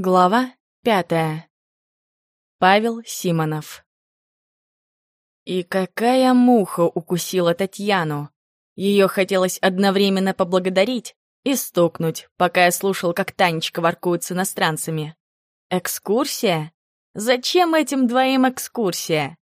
Глава пятая. Павел Симонов. И какая муха укусила Татьяну. Ее хотелось одновременно поблагодарить и стукнуть, пока я слушал, как Танечка воркует с иностранцами. Экскурсия? Зачем этим двоим экскурсия?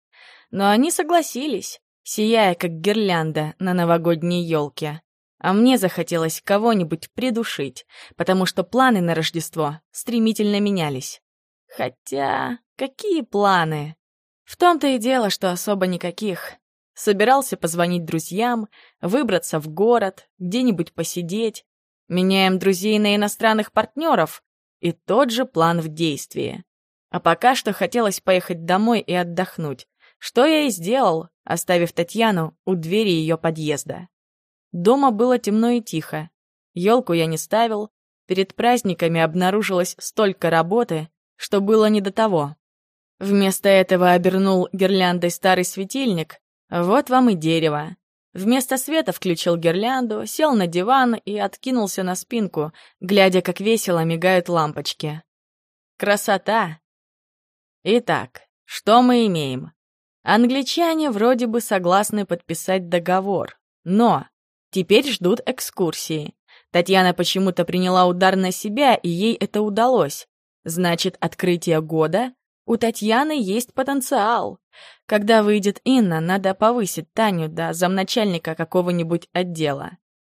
Но они согласились, сияя как гирлянда на новогодней елке. А мне захотелось кого-нибудь придушить, потому что планы на Рождество стремительно менялись. Хотя, какие планы? В том-то и дело, что особо никаких. Собирался позвонить друзьям, выбраться в город, где-нибудь посидеть. Меняем друзей на иностранных партнеров. И тот же план в действии. А пока что хотелось поехать домой и отдохнуть, что я и сделал, оставив Татьяну у двери ее подъезда. Дома было темно и тихо. Елку я не ставил. Перед праздниками обнаружилось столько работы, что было не до того. Вместо этого обернул гирляндой старый светильник. Вот вам и дерево. Вместо света включил гирлянду, сел на диван и откинулся на спинку, глядя, как весело мигают лампочки. Красота! Итак, что мы имеем? Англичане вроде бы согласны подписать договор, но Теперь ждут экскурсии. Татьяна почему-то приняла удар на себя, и ей это удалось. Значит, открытие года у Татьяны есть потенциал. Когда выйдет Инна, надо повысить Таню до замначальника какого-нибудь отдела.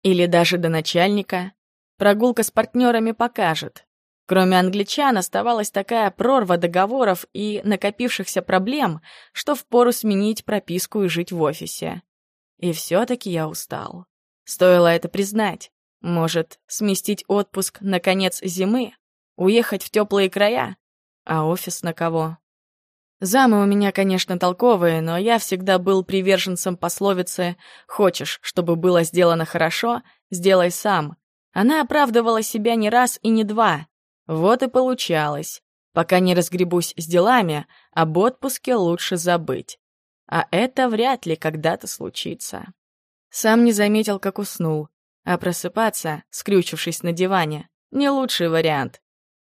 Или даже до начальника. Прогулка с партнерами покажет. Кроме англичан оставалась такая прорва договоров и накопившихся проблем, что впору сменить прописку и жить в офисе. И все-таки я устал. Стоило это признать. Может, сместить отпуск на конец зимы? Уехать в теплые края? А офис на кого? Замы у меня, конечно, толковые, но я всегда был приверженцем пословицы «Хочешь, чтобы было сделано хорошо, сделай сам». Она оправдывала себя не раз и не два. Вот и получалось. Пока не разгребусь с делами, об отпуске лучше забыть. А это вряд ли когда-то случится. Сам не заметил, как уснул. А просыпаться, скрючившись на диване, не лучший вариант.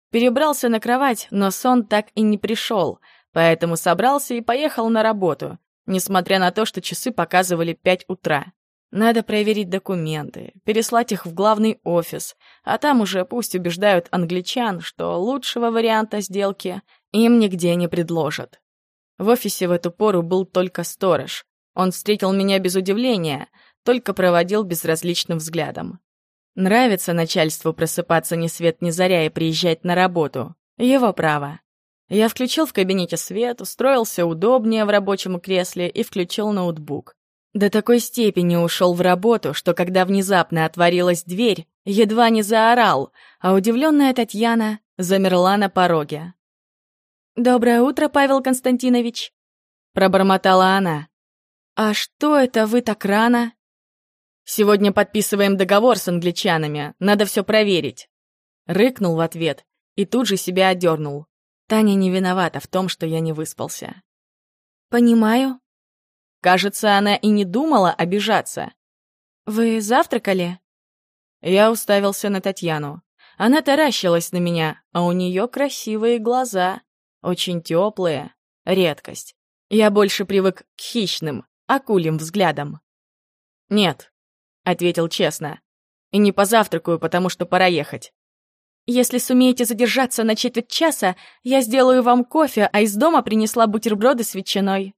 Перебрался на кровать, но сон так и не пришел, поэтому собрался и поехал на работу, несмотря на то, что часы показывали пять утра. Надо проверить документы, переслать их в главный офис, а там уже пусть убеждают англичан, что лучшего варианта сделки им нигде не предложат. В офисе в эту пору был только сторож. Он встретил меня без удивления, только проводил безразличным взглядом. Нравится начальству просыпаться ни свет ни заря и приезжать на работу. Его право. Я включил в кабинете свет, устроился удобнее в рабочем кресле и включил ноутбук. До такой степени ушел в работу, что когда внезапно отворилась дверь, едва не заорал, а удивленная Татьяна замерла на пороге. «Доброе утро, Павел Константинович!» — пробормотала она. «А что это вы так рано?» Сегодня подписываем договор с англичанами, надо все проверить. Рыкнул в ответ и тут же себя одернул. Таня не виновата в том, что я не выспался. Понимаю. Кажется, она и не думала обижаться. Вы завтракали? Я уставился на Татьяну. Она таращилась на меня, а у нее красивые глаза, очень теплые, редкость. Я больше привык к хищным, акулим взглядам. Нет, — ответил честно. «И не позавтракаю, потому что пора ехать». «Если сумеете задержаться на четверть часа, я сделаю вам кофе, а из дома принесла бутерброды с ветчиной».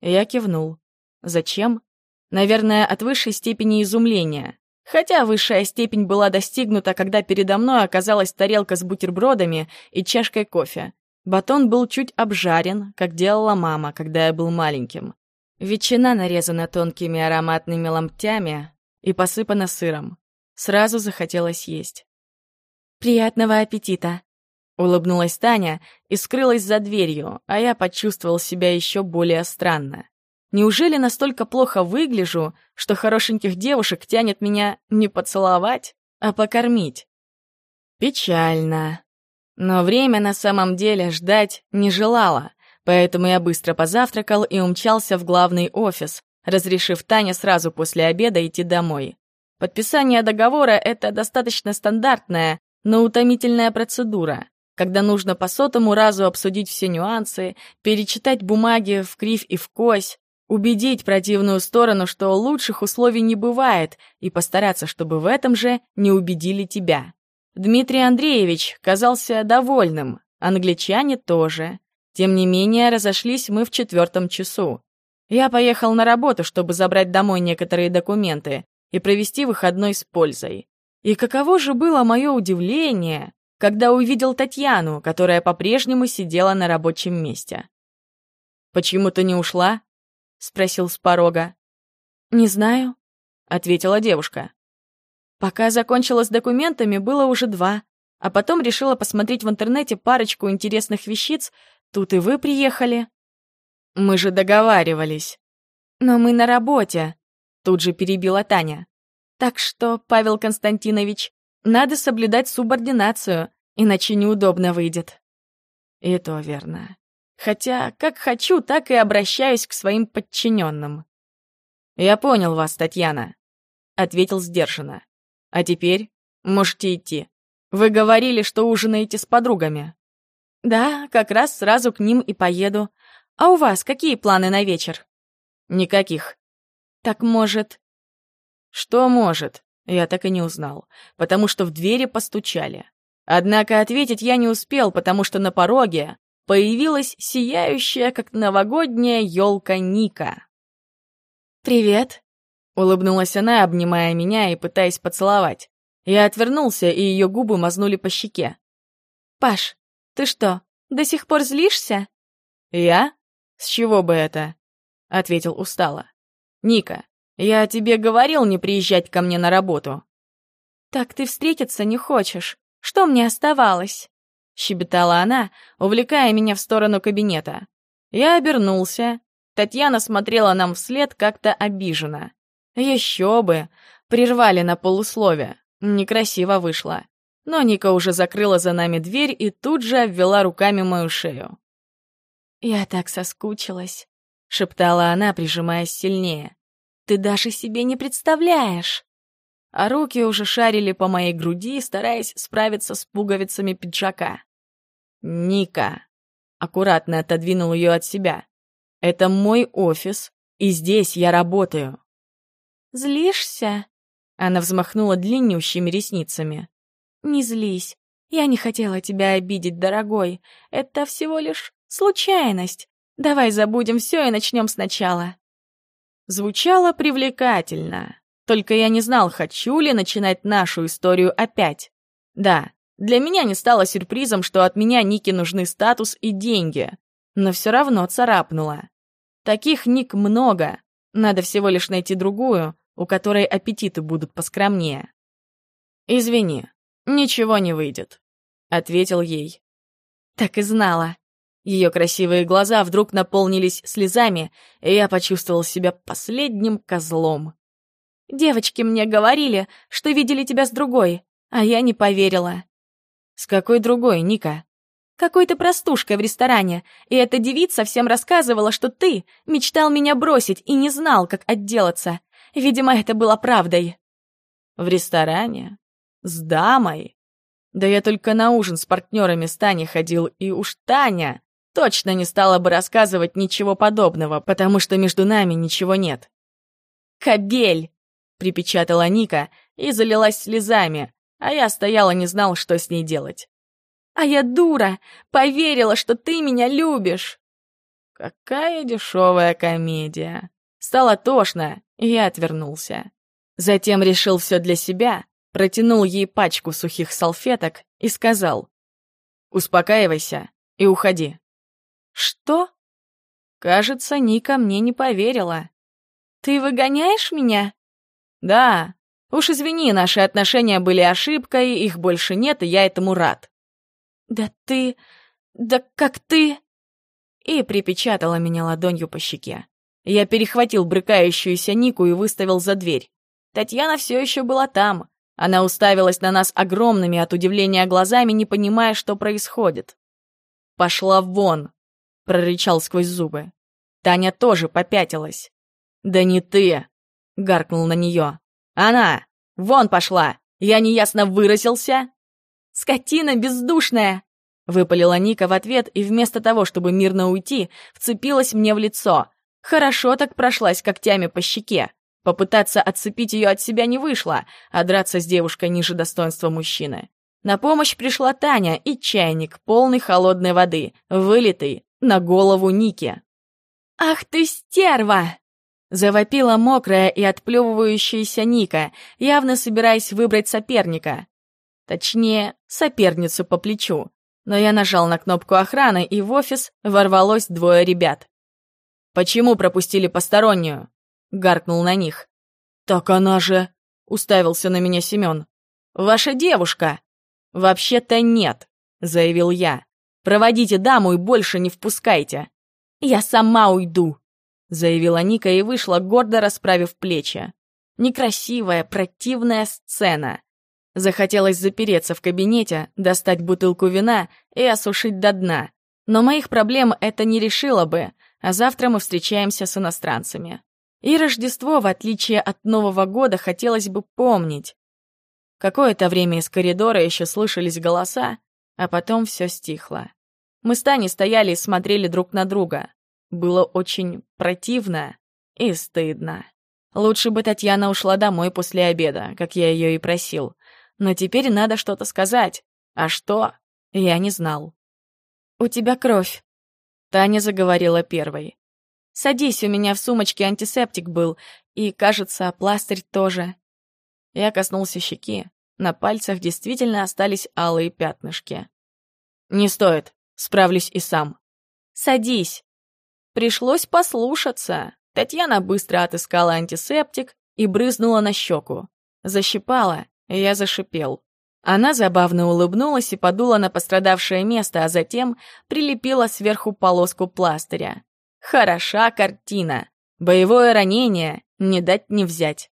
Я кивнул. «Зачем?» Наверное, от высшей степени изумления. Хотя высшая степень была достигнута, когда передо мной оказалась тарелка с бутербродами и чашкой кофе. Батон был чуть обжарен, как делала мама, когда я был маленьким. Ветчина нарезана тонкими ароматными ломтями и посыпана сыром. Сразу захотелось есть. «Приятного аппетита!» Улыбнулась Таня и скрылась за дверью, а я почувствовал себя еще более странно. Неужели настолько плохо выгляжу, что хорошеньких девушек тянет меня не поцеловать, а покормить? Печально. Но время на самом деле ждать не желало. Поэтому я быстро позавтракал и умчался в главный офис, разрешив Тане сразу после обеда идти домой. Подписание договора — это достаточно стандартная, но утомительная процедура. когда нужно по сотому разу обсудить все нюансы, перечитать бумаги в кривь и в кось, убедить противную сторону, что лучших условий не бывает, и постараться, чтобы в этом же не убедили тебя. Дмитрий Андреевич казался довольным, англичане тоже. Тем не менее, разошлись мы в четвертом часу. Я поехал на работу, чтобы забрать домой некоторые документы и провести выходной с пользой. И каково же было мое удивление, когда увидел Татьяну, которая по-прежнему сидела на рабочем месте. «Почему ты не ушла?» — спросил с порога. «Не знаю», — ответила девушка. Пока закончила с документами, было уже два, а потом решила посмотреть в интернете парочку интересных вещиц. Тут и вы приехали. Мы же договаривались. Но мы на работе, тут же перебила Таня. Так что, Павел Константинович, надо соблюдать субординацию, иначе неудобно выйдет. И то верно. Хотя, как хочу, так и обращаюсь к своим подчиненным. «Я понял вас, Татьяна», — ответил сдержанно. «А теперь можете идти. Вы говорили, что ужинаете с подругами». «Да, как раз сразу к ним и поеду. А у вас какие планы на вечер?» «Никаких». «Так, может...» «Что может?» Я так и не узнал, потому что в двери постучали. Однако ответить я не успел, потому что на пороге появилась сияющая, как новогодняя елка Ника. «Привет», — улыбнулась она, обнимая меня и пытаясь поцеловать. Я отвернулся, и ее губы мазнули по щеке. «Паш, ты что, до сих пор злишься?» «Я? С чего бы это?» — ответил устало. «Ника, я тебе говорил не приезжать ко мне на работу. Так ты встретиться не хочешь. Что мне оставалось? Щебетала она, увлекая меня в сторону кабинета. Я обернулся. Татьяна смотрела нам вслед как-то обиженно. Еще бы! Прервали на полуслове. Некрасиво вышло. Но Ника уже закрыла за нами дверь и тут же обвела руками мою шею. «Я так соскучилась», — шептала она, прижимаясь сильнее. Ты даже себе не представляешь!» А руки уже шарили по моей груди, стараясь справиться с пуговицами пиджака. «Ника!» — аккуратно отодвинул ее от себя. «Это мой офис, и здесь я работаю». «Злишься?» — она взмахнула длиннющими ресницами. «Не злись. Я не хотела тебя обидеть, дорогой. Это всего лишь случайность. Давай забудем все и начнем сначала». Звучало привлекательно. Только я не знал, хочу ли начинать нашу историю опять. Да, для меня не стало сюрпризом, что от меня Нике нужны статус и деньги. Но все равно царапнуло. Таких Ник много. Надо всего лишь найти другую, у которой аппетиты будут поскромнее. «Извини, ничего не выйдет», — ответил ей. Так и знала. Ее красивые глаза вдруг наполнились слезами, и я почувствовал себя последним козлом. «Девочки мне говорили, что видели тебя с другой, а я не поверила». «С какой другой, Ника?» «Какой-то простушкой в ресторане, и эта девица всем рассказывала, что ты мечтал меня бросить и не знал, как отделаться. Видимо, это было правдой». «В ресторане? С дамой?» Да я только на ужин с партнерами с Таней ходил, и уж Таня точно не стала бы рассказывать ничего подобного, потому что между нами ничего нет. «Кобель!» — припечатала Ника и залилась слезами, а я стояла не знал, что с ней делать. «А я дура! Поверила, что ты меня любишь!» Какая дешевая комедия. Стало тошно, и я отвернулся. Затем решил все для себя, протянул ей пачку сухих салфеток и сказал «Успокаивайся и уходи». «Что?» Кажется, Ника мне не поверила. «Ты выгоняешь меня?» «Да. Уж извини, наши отношения были ошибкой, их больше нет, и я этому рад». «Да ты... да как ты...» И припечатала меня ладонью по щеке. Я перехватил брыкающуюся Нику и выставил за дверь. Татьяна все еще была там. Она уставилась на нас огромными от удивления глазами, не понимая, что происходит. «Пошла вон!» прорычал сквозь зубы. Таня тоже попятилась. «Да не ты!» — гаркнул на нее. «Она! Вон пошла! Я неясно выразился!» «Скотина бездушная!» Выпалила Ника в ответ и вместо того, чтобы мирно уйти, вцепилась мне в лицо. Хорошо так прошлась когтями по щеке. Попытаться отцепить ее от себя не вышло, а драться с девушкой ниже достоинства мужчины. На помощь пришла Таня и чайник, полный холодной воды, вылитый на голову Ники. «Ах ты стерва!» Завопила мокрая и отплевывающаяся Ника, явно собираясь выбрать соперника. Точнее, соперницу по плечу но я нажал на кнопку охраны, и в офис ворвалось двое ребят. «Почему пропустили постороннюю?» — гаркнул на них. «Так она же...» — уставился на меня Семен. «Ваша девушка!» «Вообще-то нет», — заявил я. «Проводите даму и больше не впускайте». «Я сама уйду», — заявила Ника и вышла, гордо расправив плечи. Некрасивая, противная сцена. Захотелось запереться в кабинете, достать бутылку вина и осушить до дна. Но моих проблем это не решило бы, а завтра мы встречаемся с иностранцами. И Рождество, в отличие от Нового года, хотелось бы помнить. Какое-то время из коридора еще слышались голоса, а потом все стихло. Мы с Таней стояли и смотрели друг на друга. Было очень противно и стыдно. Лучше бы Татьяна ушла домой после обеда, как я ее и просил. Но теперь надо что-то сказать. А что? Я не знал. «У тебя кровь», — Таня заговорила первой. «Садись, у меня в сумочке антисептик был, и, кажется, пластырь тоже». Я коснулся щеки. На пальцах действительно остались алые пятнышки. «Не стоит, справлюсь и сам». «Садись». Пришлось послушаться. Татьяна быстро отыскала антисептик и брызнула на щеку. Защипала, я зашипел. Она забавно улыбнулась и подула на пострадавшее место, а затем прилепила сверху полоску пластыря. Хороша картина. Боевое ранение не дать не взять.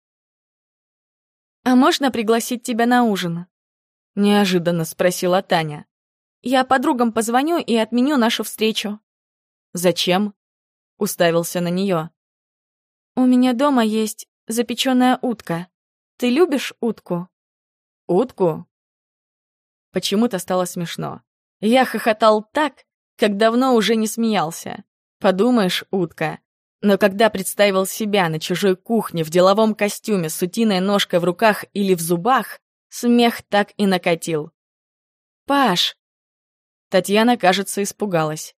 «А можно пригласить тебя на ужин?» — неожиданно спросила Таня. «Я подругам позвоню и отменю нашу встречу». «Зачем?» — уставился на нее. «У меня дома есть запеченная утка. Ты любишь утку?» Утку? Почему-то стало смешно. Я хохотал так, как давно уже не смеялся. Подумаешь, утка. Но когда представил себя на чужой кухне в деловом костюме с утиной ножкой в руках или в зубах, смех так и накатил. «Паш!» Татьяна, кажется, испугалась.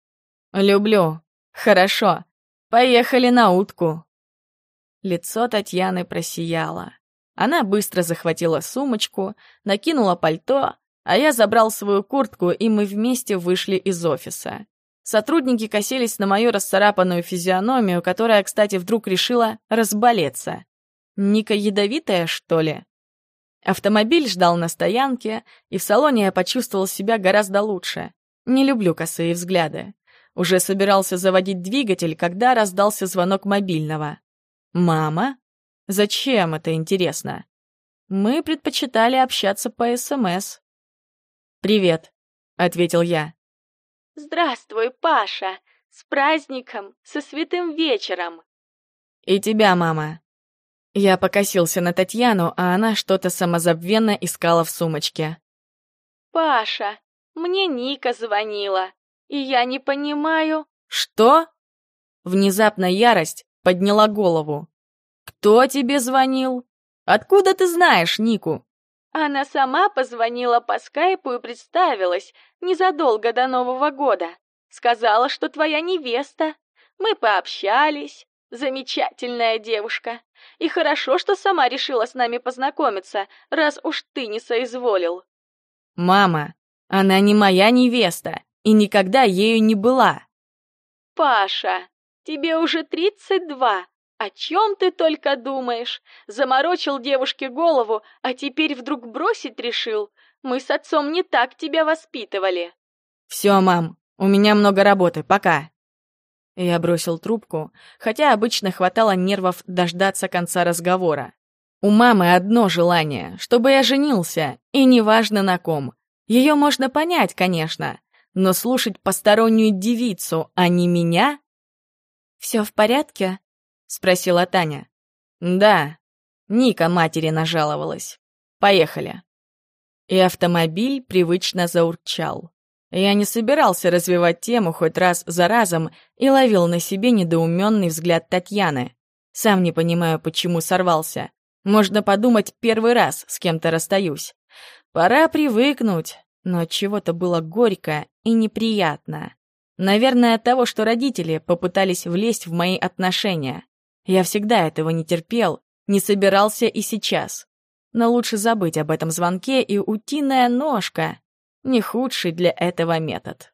«Люблю. Хорошо. Поехали на утку». Лицо Татьяны просияло. Она быстро захватила сумочку, накинула пальто, а я забрал свою куртку, и мы вместе вышли из офиса. Сотрудники косились на мою расцарапанную физиономию, которая, кстати, вдруг решила разболеться. Ника ядовитая, что ли? Автомобиль ждал на стоянке, и в салоне я почувствовал себя гораздо лучше. Не люблю косые взгляды. Уже собирался заводить двигатель, когда раздался звонок мобильного. «Мама?» Зачем это интересно? Мы предпочитали общаться по СМС. «Привет», — ответил я. «Здравствуй, Паша! С праздником, со святым вечером!» «И тебя, мама!» Я покосился на Татьяну, а она что-то самозабвенно искала в сумочке. «Паша, мне Ника звонила, и я не понимаю...» «Что?» Внезапно ярость подняла голову. «Кто тебе звонил? Откуда ты знаешь Нику?» Она сама позвонила по скайпу и представилась незадолго до Нового года. Сказала, что твоя невеста. Мы пообщались. Замечательная девушка. И хорошо, что сама решила с нами познакомиться, раз уж ты не соизволил. Мама, она не моя невеста и никогда ею не была. Паша, тебе уже тридцать два, «О чем ты только думаешь? Заморочил девушке голову, а теперь вдруг бросить решил? Мы с отцом не так тебя воспитывали». «Все, мам, у меня много работы, пока». Я бросил трубку, хотя обычно хватало нервов дождаться конца разговора. У мамы одно желание, чтобы я женился, и неважно на ком. Ее можно понять, конечно, но слушать постороннюю девицу, а не меня... «Все в порядке?» — спросила Таня. «Да». Ника матери нажаловалась. «Поехали». И автомобиль привычно заурчал. Я не собирался развивать тему хоть раз за разом и ловил на себе недоуменный взгляд Татьяны. Сам не понимаю, почему сорвался. Можно подумать, первый раз с кем-то расстаюсь. Пора привыкнуть, но чего-то было горько и неприятно. Наверное, от того, что родители попытались влезть в мои отношения. Я всегда этого не терпел, не собирался и сейчас. Но лучше забыть об этом звонке, и утиная ножка — не худший для этого метод.